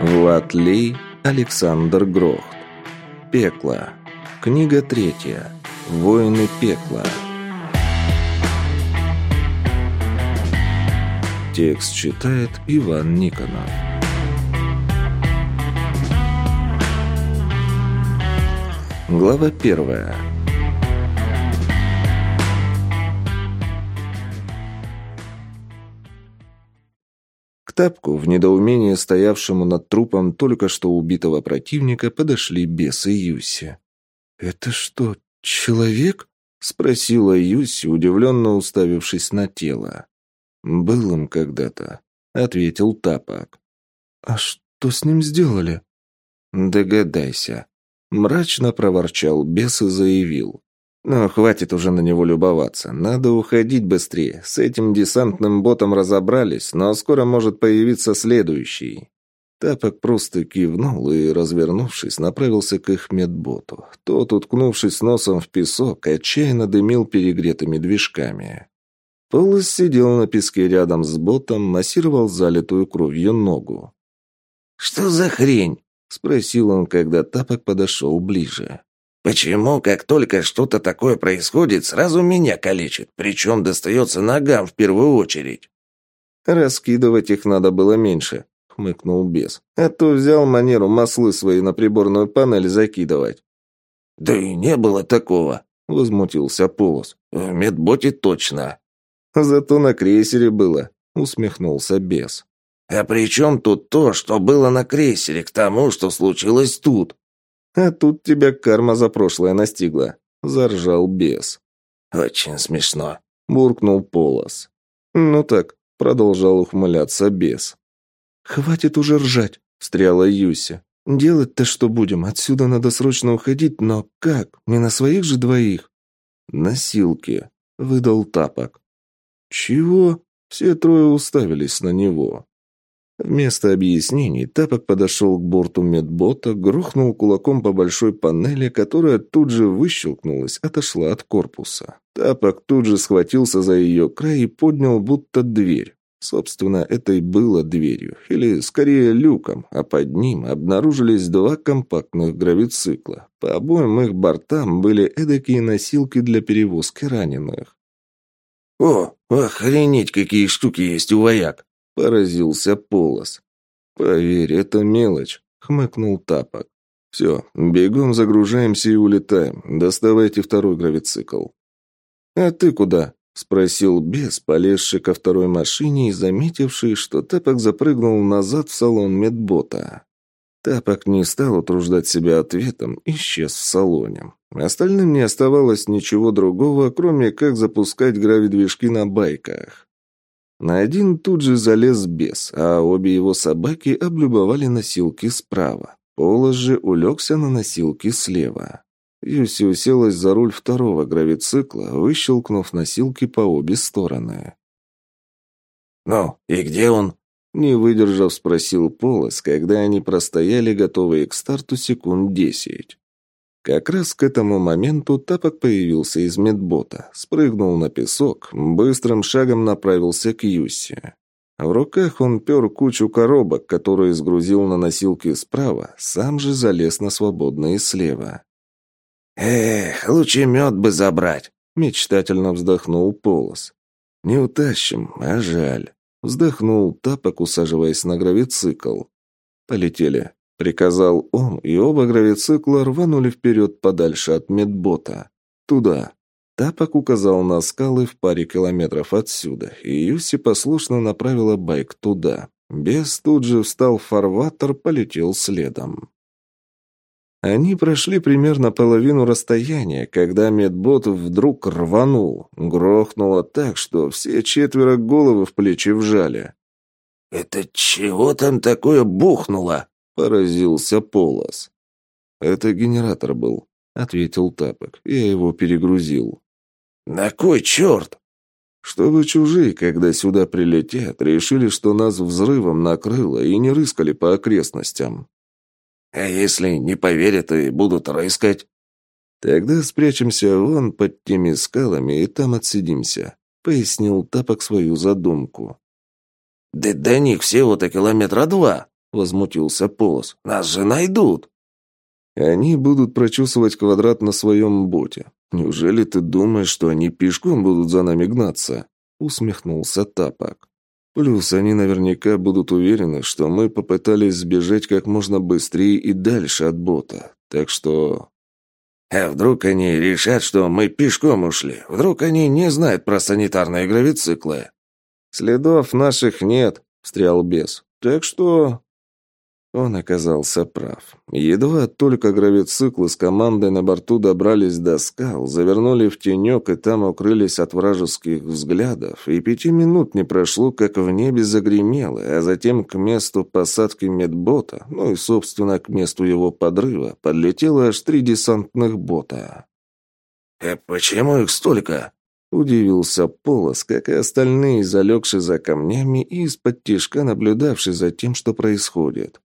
Влад Лей, Александр Грохт. Пекло. Книга третья. Воины пекла. Текст читает Иван Никонов. Глава первая. Тапку, в недоумении стоявшему над трупом только что убитого противника, подошли бес и Юси. «Это что, человек?» — спросила Юси, удивленно уставившись на тело. «Был им когда-то», — ответил Тапок. «А что с ним сделали?» «Догадайся», — мрачно проворчал бес и заявил. Но хватит уже на него любоваться. Надо уходить быстрее. С этим десантным ботом разобрались, но скоро может появиться следующий. Тапок просто кивнул и, развернувшись, направился к их медботу. Тот, уткнувшись носом в песок, отчаянно дымил перегретыми движками. Полос сидел на песке рядом с ботом, массировал залитую кровью ногу. «Что за хрень?» — спросил он, когда Тапок подошел ближе. Почему, как только что-то такое происходит, сразу меня калечит, причем достается ногам в первую очередь? Раскидывать их надо было меньше, хмыкнул бес. А то взял манеру маслы свои на приборную панель закидывать. Да и не было такого, возмутился Полос. В медботе точно. Зато на крейсере было, усмехнулся бес. А при чем тут то, что было на крейсере, к тому, что случилось тут? А тут тебя карма за прошлое настигла. Заржал бес. Очень смешно. Буркнул Полос. Ну так, продолжал ухмыляться бес. Хватит уже ржать, встряла Юся. Делать-то что будем? Отсюда надо срочно уходить, но как? Не на своих же двоих? Носилки, выдал тапок. Чего? Все трое уставились на него. Вместо объяснений Тапок подошел к борту медбота, грохнул кулаком по большой панели, которая тут же выщелкнулась, отошла от корпуса. Тапок тут же схватился за ее край и поднял будто дверь. Собственно, это и было дверью, или скорее люком, а под ним обнаружились два компактных гравицикла. По обоим их бортам были эдакие носилки для перевозки раненых. «О, охренеть, какие штуки есть у вояк!» Поразился Полос. «Поверь, это мелочь», — хмыкнул Тапок. «Все, бегом загружаемся и улетаем. Доставайте второй гравицикл». «А ты куда?» — спросил бес, полезший ко второй машине и заметивший, что Тапок запрыгнул назад в салон медбота. Тапок не стал утруждать себя ответом, исчез в салоне. Остальным не оставалось ничего другого, кроме как запускать гравидвижки на байках. На один тут же залез бес, а обе его собаки облюбовали носилки справа. Полос же улегся на носилки слева. Юси уселась за руль второго гравицикла, выщелкнув носилки по обе стороны. «Ну, и где он?» Не выдержав, спросил Полос, когда они простояли, готовые к старту секунд десять. Как раз к этому моменту Тапок появился из медбота, спрыгнул на песок, быстрым шагом направился к Юсе. В руках он пер кучу коробок, которые сгрузил на носилки справа, сам же залез на свободные слева. «Эх, лучше мед бы забрать!» — мечтательно вздохнул Полос. «Не утащим, а жаль». Вздохнул Тапок, усаживаясь на гравицикл. «Полетели. Приказал он, и оба гравицикла рванули вперед подальше от медбота. Туда. Тапок указал на скалы в паре километров отсюда, и Юси послушно направила байк туда. Бес тут же встал в фарватер, полетел следом. Они прошли примерно половину расстояния, когда медбот вдруг рванул. Грохнуло так, что все четверо головы в плечи вжали. «Это чего там такое бухнуло?» Поразился Полос. «Это генератор был», — ответил Тапок. «Я его перегрузил». «На кой черт?» «Чтобы чужие, когда сюда прилетят, решили, что нас взрывом накрыло и не рыскали по окрестностям». «А если не поверят и будут рыскать?» «Тогда спрячемся вон под теми скалами и там отсидимся», — пояснил Тапок свою задумку. «Да до них всего-то километра два», — возмутился Полос. «Нас же найдут!» «Они будут прочесывать квадрат на своем боте. Неужели ты думаешь, что они пешком будут за нами гнаться?» — усмехнулся Тапок. «Плюс они наверняка будут уверены, что мы попытались сбежать как можно быстрее и дальше от бота. Так что а вдруг они решат, что мы пешком ушли? Вдруг они не знают про санитарные гравициклы? Следов наших нет, встрял бес. Так что он оказался прав. Едва только гравициклы с командой на борту добрались до скал, завернули в тенек и там укрылись от вражеских взглядов, и пяти минут не прошло, как в небе загремело, а затем к месту посадки медбота, ну и, собственно, к месту его подрыва, подлетело аж три десантных бота. «Э, почему их столько?» Удивился Полос, как и остальные, залегшие за камнями и из-под тишка наблюдавший за тем, что происходит.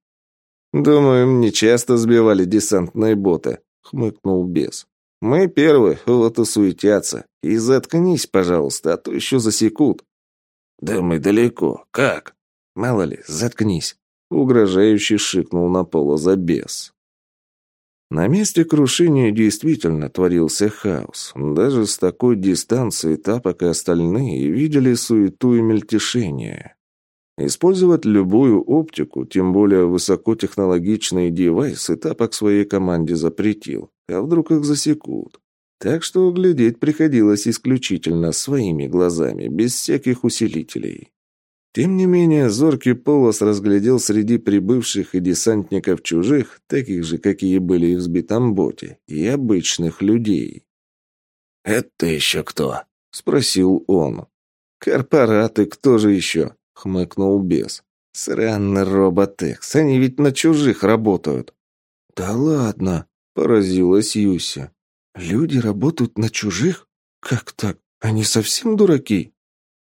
«Думаю, мне часто сбивали десантные боты», — хмыкнул бес. «Мы первые, вот и суетятся. И заткнись, пожалуйста, а то еще засекут». «Да мы далеко. Как?» «Мало ли, заткнись», — угрожающе шикнул на пола за бес. На месте крушения действительно творился хаос. Даже с такой дистанции Тапок и остальные видели суету и мельтешение. Использовать любую оптику, тем более высокотехнологичные девайсы, Тапок своей команде запретил. А вдруг их засекут? Так что глядеть приходилось исключительно своими глазами, без всяких усилителей. Тем не менее, зоркий полос разглядел среди прибывших и десантников чужих, таких же, какие были и в сбитом боте, и обычных людей. «Это еще кто?» — спросил он. «Корпораты, кто же еще?» — хмыкнул бес. «Сраный роботекс, они ведь на чужих работают». «Да ладно», — поразилась Юся. «Люди работают на чужих? Как так? Они совсем дураки?»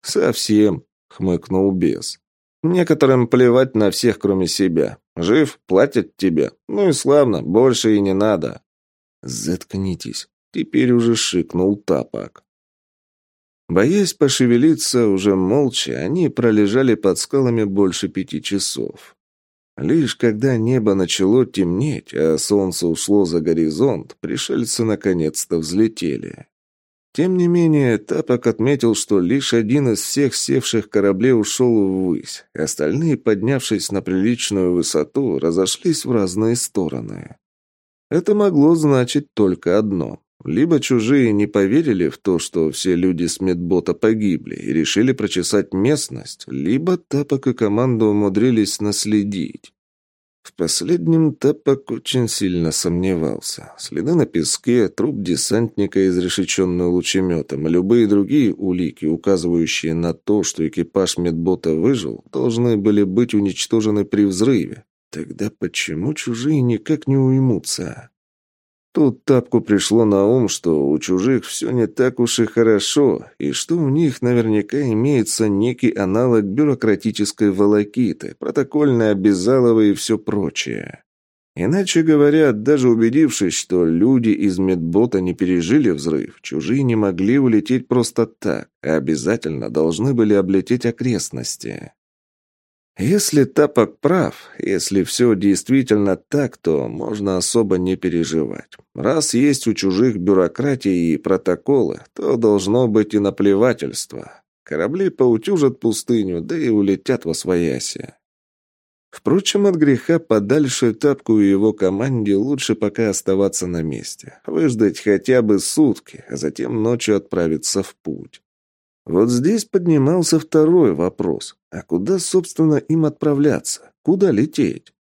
«Совсем», — хмыкнул бес. «Некоторым плевать на всех, кроме себя. Жив, платят тебе. Ну и славно, больше и не надо». «Заткнитесь», — теперь уже шикнул тапок. Боясь пошевелиться, уже молча, они пролежали под скалами больше пяти часов. Лишь когда небо начало темнеть, а солнце ушло за горизонт, пришельцы наконец-то взлетели. Тем не менее, Тапок отметил, что лишь один из всех севших кораблей ушел ввысь, остальные, поднявшись на приличную высоту, разошлись в разные стороны. Это могло значить только одно. Либо чужие не поверили в то, что все люди с медбота погибли и решили прочесать местность, либо Тапок и команда умудрились наследить. В последнем Тапок очень сильно сомневался. Следы на песке, труп десантника, изрешеченный лучеметом, и любые другие улики, указывающие на то, что экипаж медбота выжил, должны были быть уничтожены при взрыве. Тогда почему чужие никак не уймутся? Тут Тапку пришло на ум, что у чужих все не так уж и хорошо, и что у них наверняка имеется некий аналог бюрократической волокиты, протокольное обязалово и все прочее. Иначе говоря, даже убедившись, что люди из медбота не пережили взрыв, чужие не могли улететь просто так, а обязательно должны были облететь окрестности. Если Тапок прав, если все действительно так, то можно особо не переживать. Раз есть у чужих бюрократии и протоколы, то должно быть и наплевательство. Корабли поутюжат пустыню, да и улетят во свояси. Впрочем, от греха подальше Тапку и его команде лучше пока оставаться на месте, выждать хотя бы сутки, а затем ночью отправиться в путь. Вот здесь поднимался второй вопрос. А куда, собственно, им отправляться? Куда лететь?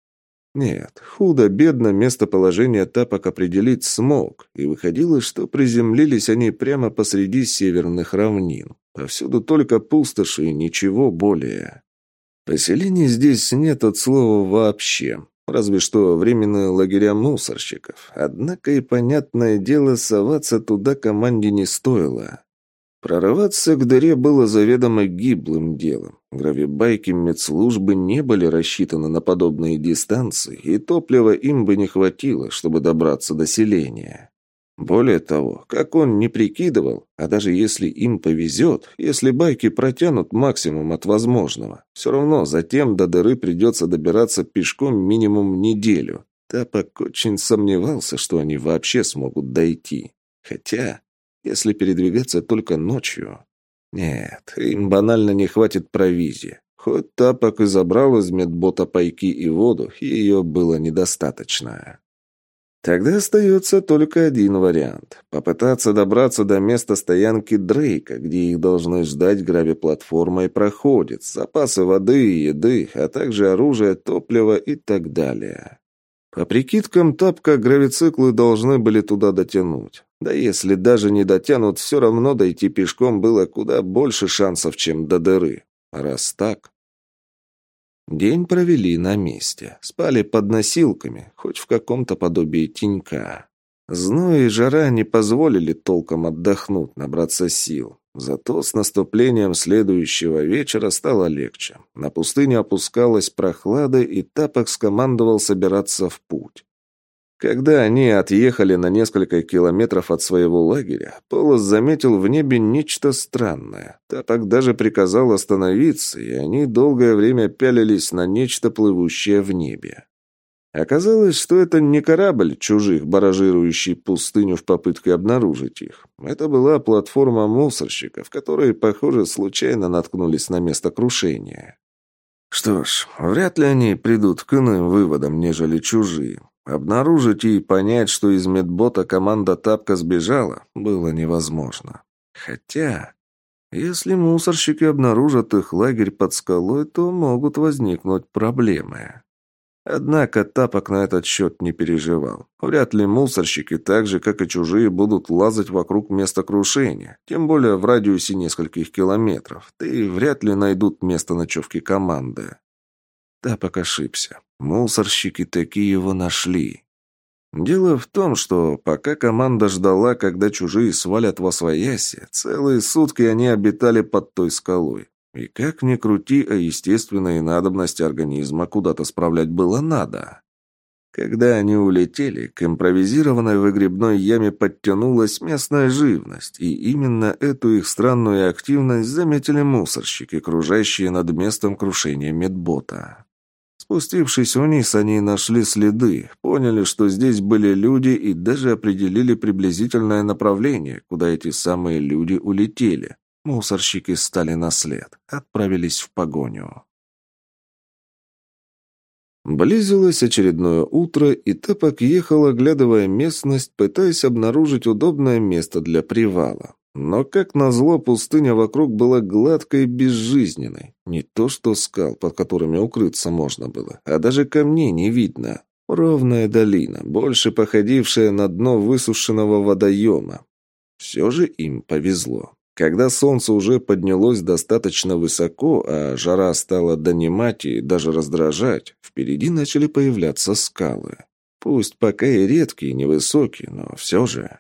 Нет, худо-бедно местоположение тапок определить смог, и выходило, что приземлились они прямо посреди северных равнин. Повсюду только пустоши и ничего более. Поселений здесь нет от слова вообще, разве что временные лагеря мусорщиков. Однако и, понятное дело, соваться туда команде не стоило. Прорываться к дыре было заведомо гиблым делом. Гравибайки медслужбы не были рассчитаны на подобные дистанции, и топлива им бы не хватило, чтобы добраться до селения. Более того, как он не прикидывал, а даже если им повезет, если байки протянут максимум от возможного, все равно затем до дыры придется добираться пешком минимум неделю. Тапок очень сомневался, что они вообще смогут дойти. Хотя, если передвигаться только ночью... Нет, им банально не хватит провизии. Хоть Тапок и забрал из медбота пайки и воду, ее было недостаточно. Тогда остается только один вариант. Попытаться добраться до места стоянки Дрейка, где их должны ждать гравиплатформа и проходит, запасы воды и еды, а также оружие, топливо и так далее. По прикидкам Тапка, гравициклы должны были туда дотянуть. Да если даже не дотянут, все равно дойти пешком было куда больше шансов, чем до дыры. Раз так... День провели на месте. Спали под носилками, хоть в каком-то подобии тенька. Зной и жара не позволили толком отдохнуть, набраться сил. Зато с наступлением следующего вечера стало легче. На пустыню опускалась прохлада, и Тапок скомандовал собираться в путь. Когда они отъехали на несколько километров от своего лагеря, Полос заметил в небе нечто странное. Тапок даже приказал остановиться, и они долгое время пялились на нечто плывущее в небе. Оказалось, что это не корабль чужих, баражирующий пустыню в попытке обнаружить их. Это была платформа мусорщиков, которые, похоже, случайно наткнулись на место крушения. Что ж, вряд ли они придут к иным выводам, нежели чужие. Обнаружить и понять, что из медбота команда Тапка сбежала, было невозможно. Хотя, если мусорщики обнаружат их лагерь под скалой, то могут возникнуть проблемы. Однако Тапок на этот счет не переживал. Вряд ли мусорщики, так же, как и чужие, будут лазать вокруг места крушения, тем более в радиусе нескольких километров, да и вряд ли найдут место ночевки команды. Тапок ошибся. Мусорщики такие его нашли. Дело в том, что пока команда ждала, когда чужие свалят во свояси, целые сутки они обитали под той скалой. И как ни крути, а естественные надобности организма куда-то справлять было надо. Когда они улетели, к импровизированной выгребной яме подтянулась местная живность, и именно эту их странную активность заметили мусорщики, кружащие над местом крушения медбота. Спустившись вниз, они нашли следы, поняли, что здесь были люди и даже определили приблизительное направление, куда эти самые люди улетели. Мусорщики стали на след, отправились в погоню. Близилось очередное утро, и Тапок ехал, оглядывая местность, пытаясь обнаружить удобное место для привала. Но, как назло, пустыня вокруг была гладкой и безжизненной. Не то что скал, под которыми укрыться можно было, а даже камней не видно. Ровная долина, больше походившая на дно высушенного водоема. Все же им повезло. Когда солнце уже поднялось достаточно высоко, а жара стала донимать и даже раздражать, впереди начали появляться скалы. Пусть пока и редкие, и невысокие, но все же...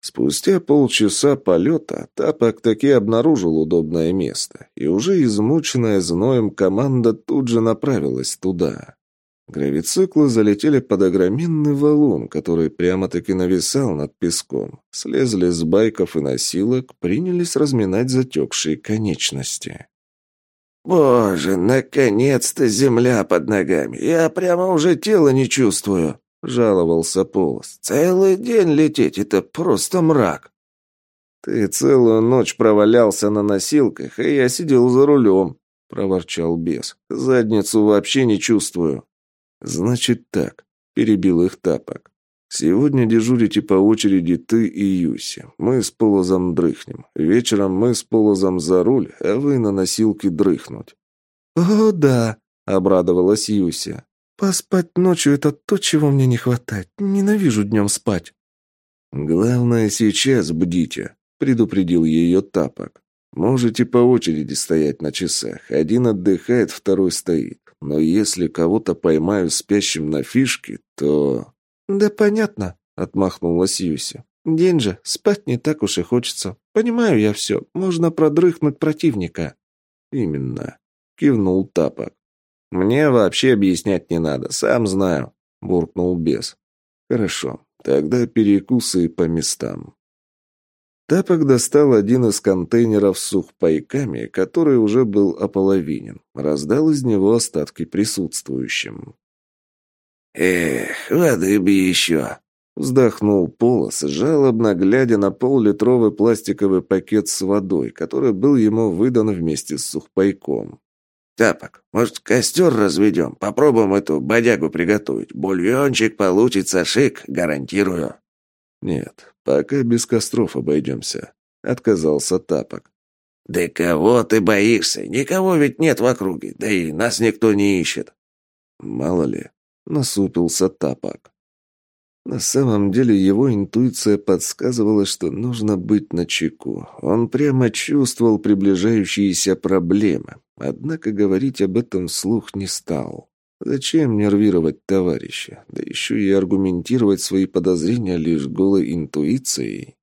Спустя полчаса полета Тапок таки обнаружил удобное место, и уже измученная зноем команда тут же направилась туда. Гравициклы залетели под огроменный валун, который прямо-таки нависал над песком. Слезли с байков и носилок, принялись разминать затекшие конечности. «Боже, наконец-то земля под ногами! Я прямо уже тело не чувствую!» — жаловался Полос. «Целый день лететь — это просто мрак». «Ты целую ночь провалялся на носилках, и я сидел за рулем», — проворчал бес. «Задницу вообще не чувствую». «Значит так», — перебил их тапок. «Сегодня дежурите по очереди ты и Юси. Мы с Полозом дрыхнем. Вечером мы с Полозом за руль, а вы на носилке дрыхнуть». «О, да», — обрадовалась Юся. Поспать ночью — это то, чего мне не хватает. Ненавижу днем спать. Главное, сейчас бдите, предупредил ее тапок. Можете по очереди стоять на часах. Один отдыхает, второй стоит. Но если кого-то поймаю спящим на фишке, то... Да понятно, отмахнулась Юся. День же, спать не так уж и хочется. Понимаю я все, можно продрыхнуть противника. Именно, кивнул тапок. «Мне вообще объяснять не надо, сам знаю», — буркнул бес. «Хорошо. Тогда перекусы по местам. Тапок достал один из контейнеров с сухпайками, который уже был ополовинен. Раздал из него остатки присутствующим. «Эх, воды бы еще!» Вздохнул Полос, жалобно глядя на поллитровый пластиковый пакет с водой, который был ему выдан вместе с сухпайком. «Тапок, может, костер разведем? Попробуем эту бодягу приготовить. Бульончик получится шик, гарантирую». «Нет, пока без костров обойдемся», — отказался Тапок. «Да кого ты боишься? Никого ведь нет в округе, да и нас никто не ищет». «Мало ли», — насупился Тапок. На самом деле его интуиция подсказывала, что нужно быть начеку. Он прямо чувствовал приближающиеся проблемы, однако говорить об этом вслух не стал. Зачем нервировать товарища, да еще и аргументировать свои подозрения лишь голой интуицией?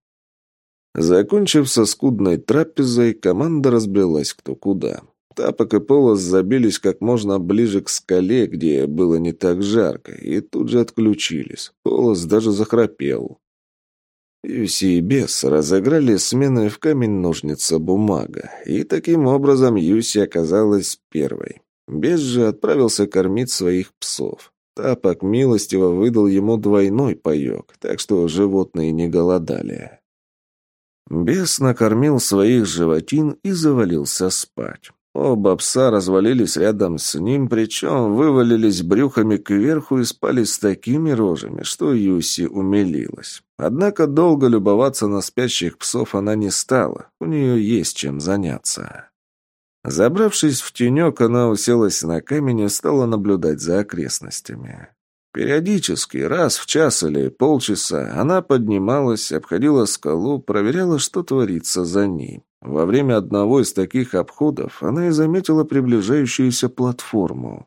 Закончив со скудной трапезой, команда разбрелась кто куда. Тапок и Полос забились как можно ближе к скале, где было не так жарко, и тут же отключились. Полос даже захрапел. Юси и Бес разыграли смены в камень-ножница-бумага, и таким образом Юси оказалась первой. Бес же отправился кормить своих псов. Тапок милостиво выдал ему двойной паек, так что животные не голодали. Бес накормил своих животин и завалился спать. Оба пса развалились рядом с ним, причем вывалились брюхами кверху и спали с такими рожами, что Юси умилилась. Однако долго любоваться на спящих псов она не стала, у нее есть чем заняться. Забравшись в тенек, она уселась на камень и стала наблюдать за окрестностями. Периодически, раз в час или полчаса, она поднималась, обходила скалу, проверяла, что творится за ней. Во время одного из таких обходов она и заметила приближающуюся платформу.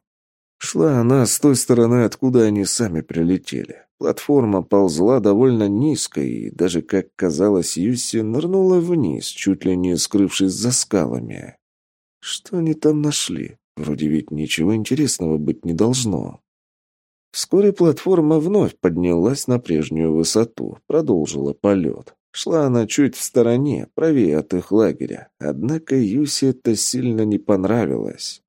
Шла она с той стороны, откуда они сами прилетели. Платформа ползла довольно низко и, даже, как казалось Юсси, нырнула вниз, чуть ли не скрывшись за скалами. Что они там нашли? Вроде ведь ничего интересного быть не должно. Вскоре платформа вновь поднялась на прежнюю высоту, продолжила полет. Шла она чуть в стороне, правее от их лагеря. Однако Юсе это сильно не понравилось.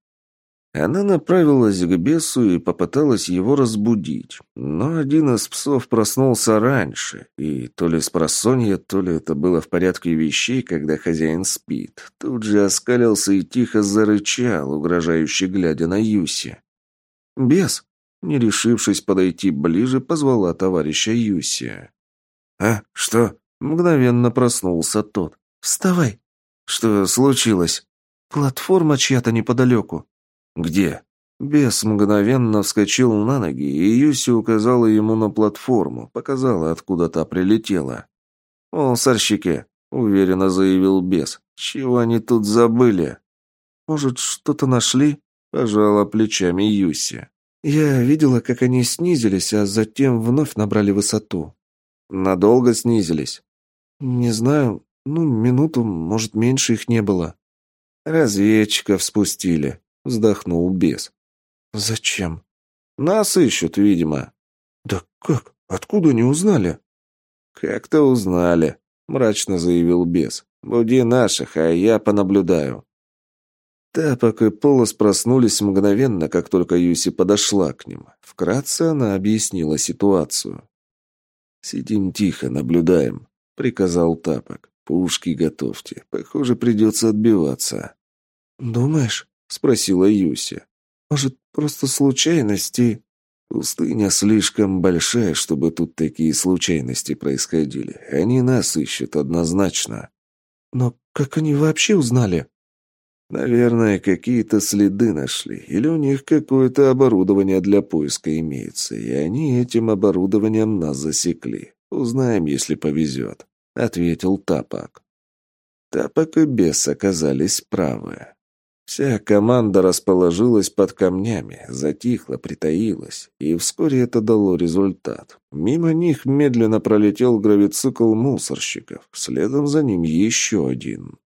Она направилась к бесу и попыталась его разбудить. Но один из псов проснулся раньше, и то ли с просонья, то ли это было в порядке вещей, когда хозяин спит. Тут же оскалился и тихо зарычал, угрожающе глядя на Юси. «Бес!» Не решившись подойти ближе, позвала товарища Юси. «А, что?» Мгновенно проснулся тот. «Вставай!» «Что случилось?» «Платформа чья-то неподалеку». «Где?» Бес мгновенно вскочил на ноги, и Юси указала ему на платформу, показала, откуда та прилетела. «О, сорщике!» — уверенно заявил бес. «Чего они тут забыли?» «Может, что-то нашли?» — пожала плечами Юси. «Я видела, как они снизились, а затем вновь набрали высоту». «Надолго снизились?» «Не знаю. Ну, минуту, может, меньше их не было». «Разведчиков спустили», — вздохнул бес. «Зачем?» «Нас ищут, видимо». «Да как? Откуда не узнали?» «Как-то узнали», — мрачно заявил бес. «Буди наших, а я понаблюдаю». Тапок и Полос проснулись мгновенно, как только Юси подошла к ним. Вкратце она объяснила ситуацию. «Сидим тихо, наблюдаем», — приказал Тапок. «Пушки готовьте. Похоже, придется отбиваться». «Думаешь?» — спросила Юся. «Может, просто случайности?» «Пустыня слишком большая, чтобы тут такие случайности происходили. Они нас ищут однозначно». «Но как они вообще узнали?» «Наверное, какие-то следы нашли, или у них какое-то оборудование для поиска имеется, и они этим оборудованием нас засекли. Узнаем, если повезет», — ответил Тапок. Тапок и Бес оказались правы. Вся команда расположилась под камнями, затихла, притаилась, и вскоре это дало результат. Мимо них медленно пролетел гравицикл мусорщиков, следом за ним еще один.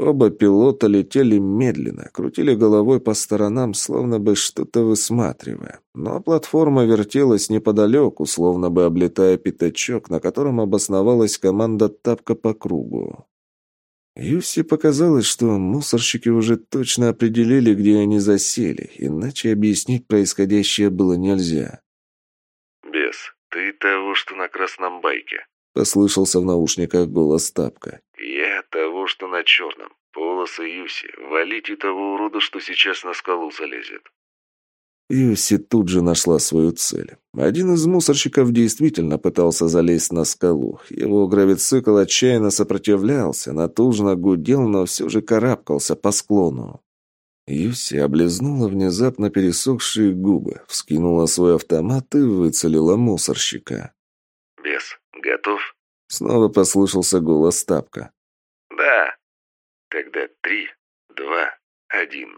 Оба пилота летели медленно, крутили головой по сторонам, словно бы что-то высматривая. Но платформа вертелась неподалеку, словно бы облетая пятачок, на котором обосновалась команда «Тапка по кругу». Юси показалось, что мусорщики уже точно определили, где они засели, иначе объяснить происходящее было нельзя. «Бес, ты того, что на красном байке», — послышался в наушниках голос Тапка. «Я того, что на черном. Полосы Юси. Валите того урода, что сейчас на скалу залезет». Юси тут же нашла свою цель. Один из мусорщиков действительно пытался залезть на скалу. Его гравицикл отчаянно сопротивлялся, натужно гудел, но все же карабкался по склону. Юси облизнула внезапно пересохшие губы, вскинула свой автомат и выцелила мусорщика лес. Готов?» Снова послышался голос Тапка. «Да. Тогда три, два, один».